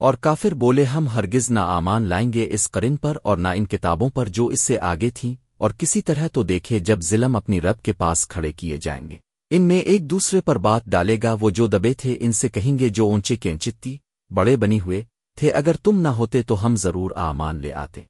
اور کافر بولے، ہم ہرگز نہ آمان لائیں گے اس قرن پر اور نہ ان کتابوں پر جو اس سے آگے تھیں، اور کسی طرح تو دیکھے جب ظلم اپنی رب کے پاس کھڑے کیے جائیں گے۔ ان میں ایک دوسرے پر بات ڈالے گا، وہ جو دبے تھے ان سے کہیں گے، جو اونچے کینچتی بڑے بنی ہوئے تھے، اگر تم نہ ہوتے تو ہم ضرور آمان لے آتے۔